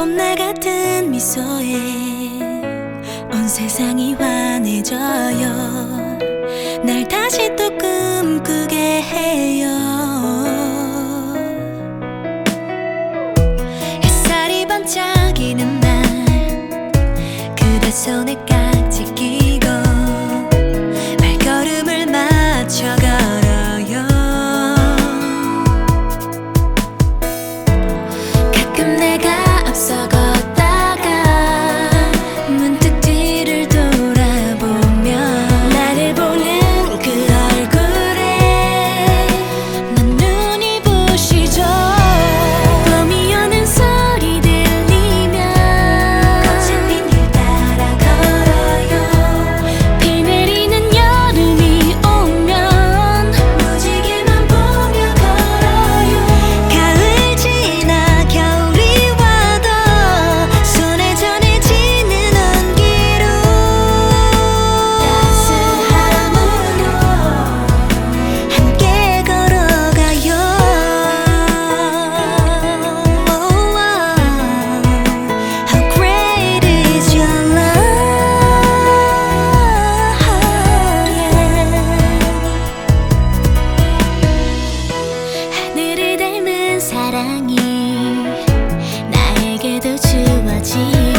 봄날 같은 미소에 온 세상이 환해져요. 날 다시 또 꿈꾸게 해요. 햇살이 반짝이는 날 그대 손에 사랑이 나에게도 주어진